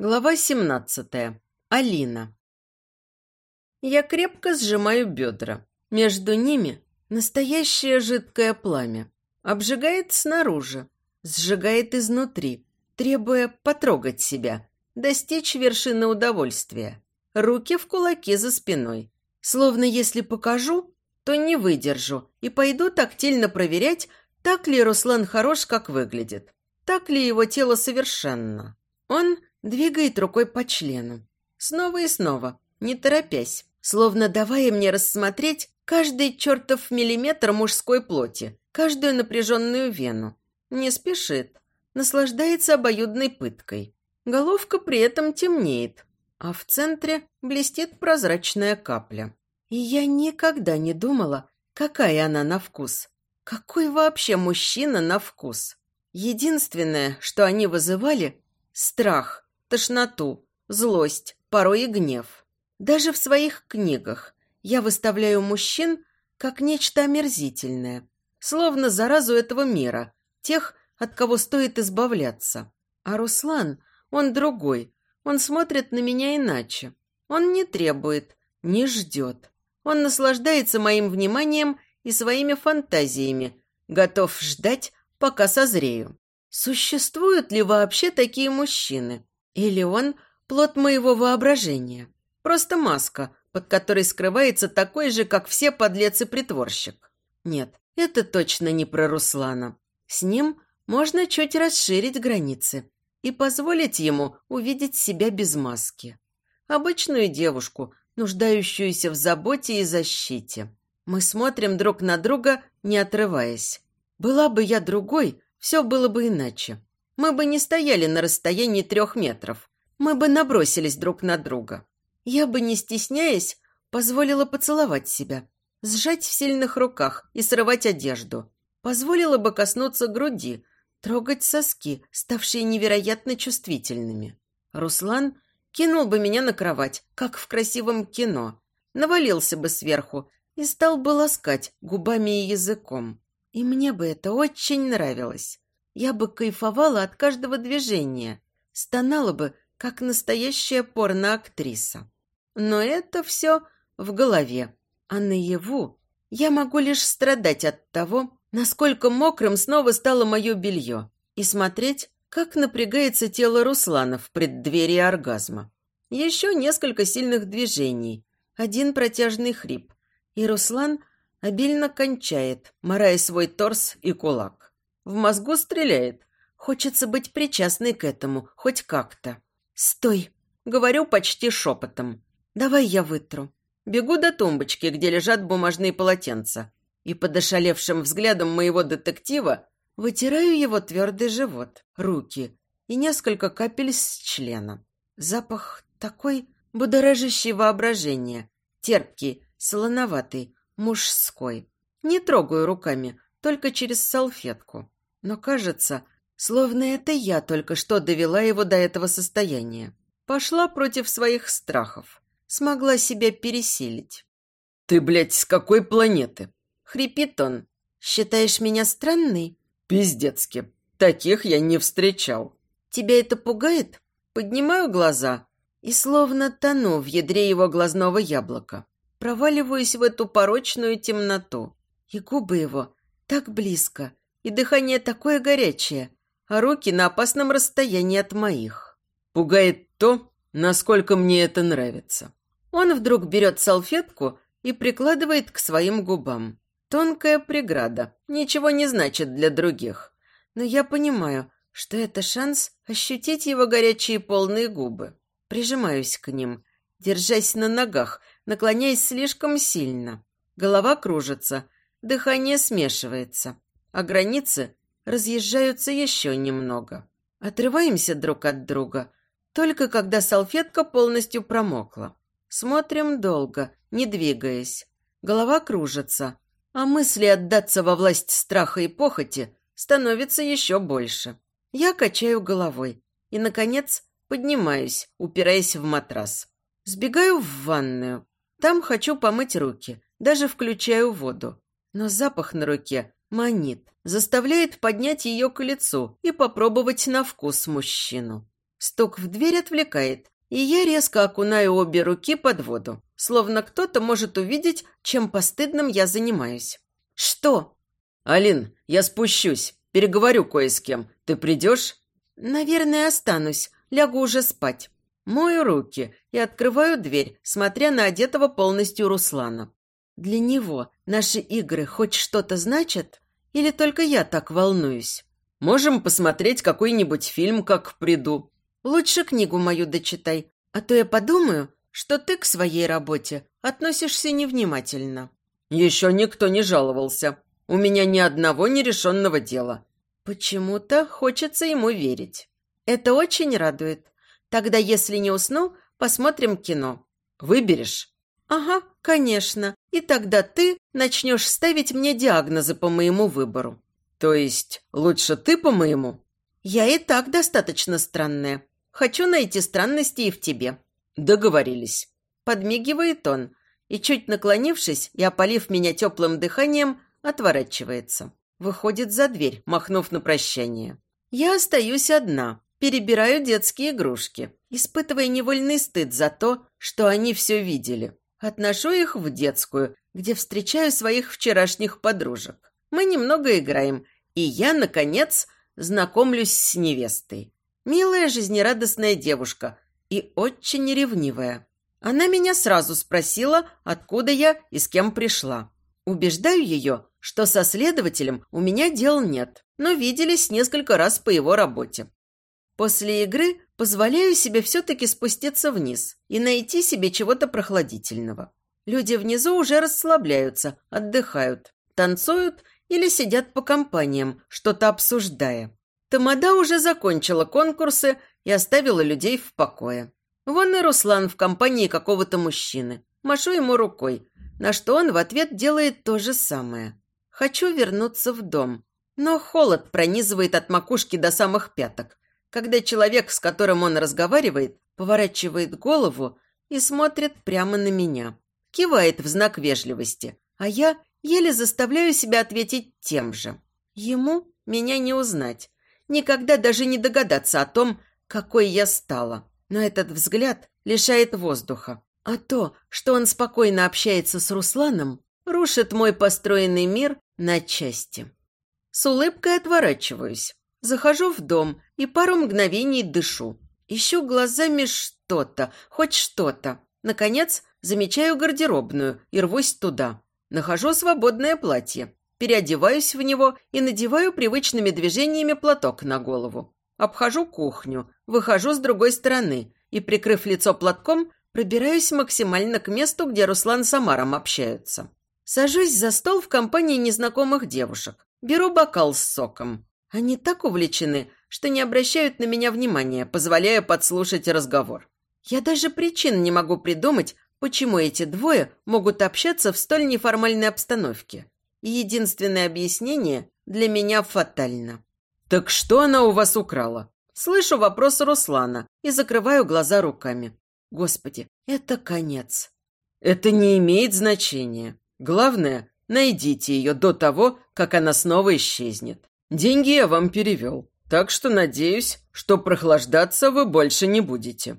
Глава 17. Алина. Я крепко сжимаю бедра. Между ними настоящее жидкое пламя. Обжигает снаружи, сжигает изнутри, требуя потрогать себя, достичь вершины удовольствия. Руки в кулаки за спиной. Словно если покажу, то не выдержу и пойду тактильно проверять, так ли Руслан хорош, как выглядит, так ли его тело совершенно. Он Двигает рукой по члену. Снова и снова, не торопясь, словно давая мне рассмотреть каждый чертов миллиметр мужской плоти, каждую напряженную вену. Не спешит, наслаждается обоюдной пыткой. Головка при этом темнеет, а в центре блестит прозрачная капля. И я никогда не думала, какая она на вкус. Какой вообще мужчина на вкус? Единственное, что они вызывали – страх – тошноту, злость, порой и гнев. Даже в своих книгах я выставляю мужчин как нечто омерзительное, словно заразу этого мира, тех, от кого стоит избавляться. А Руслан, он другой, он смотрит на меня иначе. Он не требует, не ждет. Он наслаждается моим вниманием и своими фантазиями, готов ждать, пока созрею. Существуют ли вообще такие мужчины? Или он – плод моего воображения? Просто маска, под которой скрывается такой же, как все подлец и притворщик. Нет, это точно не про Руслана. С ним можно чуть расширить границы и позволить ему увидеть себя без маски. Обычную девушку, нуждающуюся в заботе и защите. Мы смотрим друг на друга, не отрываясь. Была бы я другой, все было бы иначе. Мы бы не стояли на расстоянии трех метров. Мы бы набросились друг на друга. Я бы, не стесняясь, позволила поцеловать себя, сжать в сильных руках и срывать одежду. Позволила бы коснуться груди, трогать соски, ставшие невероятно чувствительными. Руслан кинул бы меня на кровать, как в красивом кино, навалился бы сверху и стал бы ласкать губами и языком. И мне бы это очень нравилось. Я бы кайфовала от каждого движения, стонала бы, как настоящая порноактриса. Но это все в голове, а наяву я могу лишь страдать от того, насколько мокрым снова стало мое белье, и смотреть, как напрягается тело Руслана в преддверии оргазма. Еще несколько сильных движений, один протяжный хрип, и Руслан обильно кончает, морая свой торс и кулак. В мозгу стреляет. Хочется быть причастной к этому, хоть как-то. «Стой!» — говорю почти шепотом. «Давай я вытру». Бегу до тумбочки, где лежат бумажные полотенца, и под ошалевшим взглядом моего детектива вытираю его твердый живот, руки и несколько капель с члена. Запах такой будоражащий воображение, терпкий, солоноватый, мужской. Не трогаю руками, только через салфетку. Но кажется, словно это я только что довела его до этого состояния. Пошла против своих страхов. Смогла себя пересилить. «Ты, блядь, с какой планеты?» Хрипит он. «Считаешь меня странной?» «Пиздецки. Таких я не встречал». «Тебя это пугает?» Поднимаю глаза и словно тону в ядре его глазного яблока. Проваливаюсь в эту порочную темноту. И губы его так близко, и дыхание такое горячее, а руки на опасном расстоянии от моих. Пугает то, насколько мне это нравится. Он вдруг берет салфетку и прикладывает к своим губам. Тонкая преграда, ничего не значит для других. Но я понимаю, что это шанс ощутить его горячие полные губы. Прижимаюсь к ним, держась на ногах, наклоняясь слишком сильно. Голова кружится, дыхание смешивается а границы разъезжаются еще немного. Отрываемся друг от друга, только когда салфетка полностью промокла. Смотрим долго, не двигаясь. Голова кружится, а мысли отдаться во власть страха и похоти становится еще больше. Я качаю головой и, наконец, поднимаюсь, упираясь в матрас. Сбегаю в ванную. Там хочу помыть руки, даже включаю воду. Но запах на руке манит, заставляет поднять ее к лицу и попробовать на вкус мужчину. Стук в дверь отвлекает, и я резко окунаю обе руки под воду, словно кто-то может увидеть, чем постыдным я занимаюсь. «Что?» «Алин, я спущусь, переговорю кое с кем. Ты придешь?» «Наверное, останусь. Лягу уже спать». Мою руки и открываю дверь, смотря на одетого полностью Руслана. Для него наши игры хоть что-то значат? Или только я так волнуюсь? Можем посмотреть какой-нибудь фильм, как приду. Лучше книгу мою дочитай, а то я подумаю, что ты к своей работе относишься невнимательно. Еще никто не жаловался. У меня ни одного нерешенного дела. Почему-то хочется ему верить. Это очень радует. Тогда, если не усну, посмотрим кино. Выберешь? Ага, конечно. И тогда ты начнешь ставить мне диагнозы по моему выбору. То есть лучше ты по моему? Я и так достаточно странная. Хочу найти странности и в тебе. Договорились. Подмигивает он и, чуть наклонившись и опалив меня теплым дыханием, отворачивается. Выходит за дверь, махнув на прощание. Я остаюсь одна, перебираю детские игрушки, испытывая невольный стыд за то, что они все видели. Отношу их в детскую, где встречаю своих вчерашних подружек. Мы немного играем, и я, наконец, знакомлюсь с невестой. Милая, жизнерадостная девушка и очень ревнивая. Она меня сразу спросила, откуда я и с кем пришла. Убеждаю ее, что со следователем у меня дел нет, но виделись несколько раз по его работе. После игры позволяю себе все-таки спуститься вниз и найти себе чего-то прохладительного. Люди внизу уже расслабляются, отдыхают, танцуют или сидят по компаниям, что-то обсуждая. Тамада уже закончила конкурсы и оставила людей в покое. Вон и Руслан в компании какого-то мужчины. Машу ему рукой, на что он в ответ делает то же самое. Хочу вернуться в дом, но холод пронизывает от макушки до самых пяток когда человек, с которым он разговаривает, поворачивает голову и смотрит прямо на меня. Кивает в знак вежливости, а я еле заставляю себя ответить тем же. Ему меня не узнать, никогда даже не догадаться о том, какой я стала. Но этот взгляд лишает воздуха. А то, что он спокойно общается с Русланом, рушит мой построенный мир на части. С улыбкой отворачиваюсь. Захожу в дом и пару мгновений дышу. Ищу глазами что-то, хоть что-то. Наконец, замечаю гардеробную и рвусь туда. Нахожу свободное платье. Переодеваюсь в него и надеваю привычными движениями платок на голову. Обхожу кухню, выхожу с другой стороны и, прикрыв лицо платком, пробираюсь максимально к месту, где Руслан с Амаром общаются. Сажусь за стол в компании незнакомых девушек. Беру бокал с соком. Они так увлечены, что не обращают на меня внимания, позволяя подслушать разговор. Я даже причин не могу придумать, почему эти двое могут общаться в столь неформальной обстановке. И единственное объяснение для меня фатально. «Так что она у вас украла?» Слышу вопрос Руслана и закрываю глаза руками. Господи, это конец. Это не имеет значения. Главное, найдите ее до того, как она снова исчезнет. Деньги я вам перевел, так что надеюсь, что прохлаждаться вы больше не будете.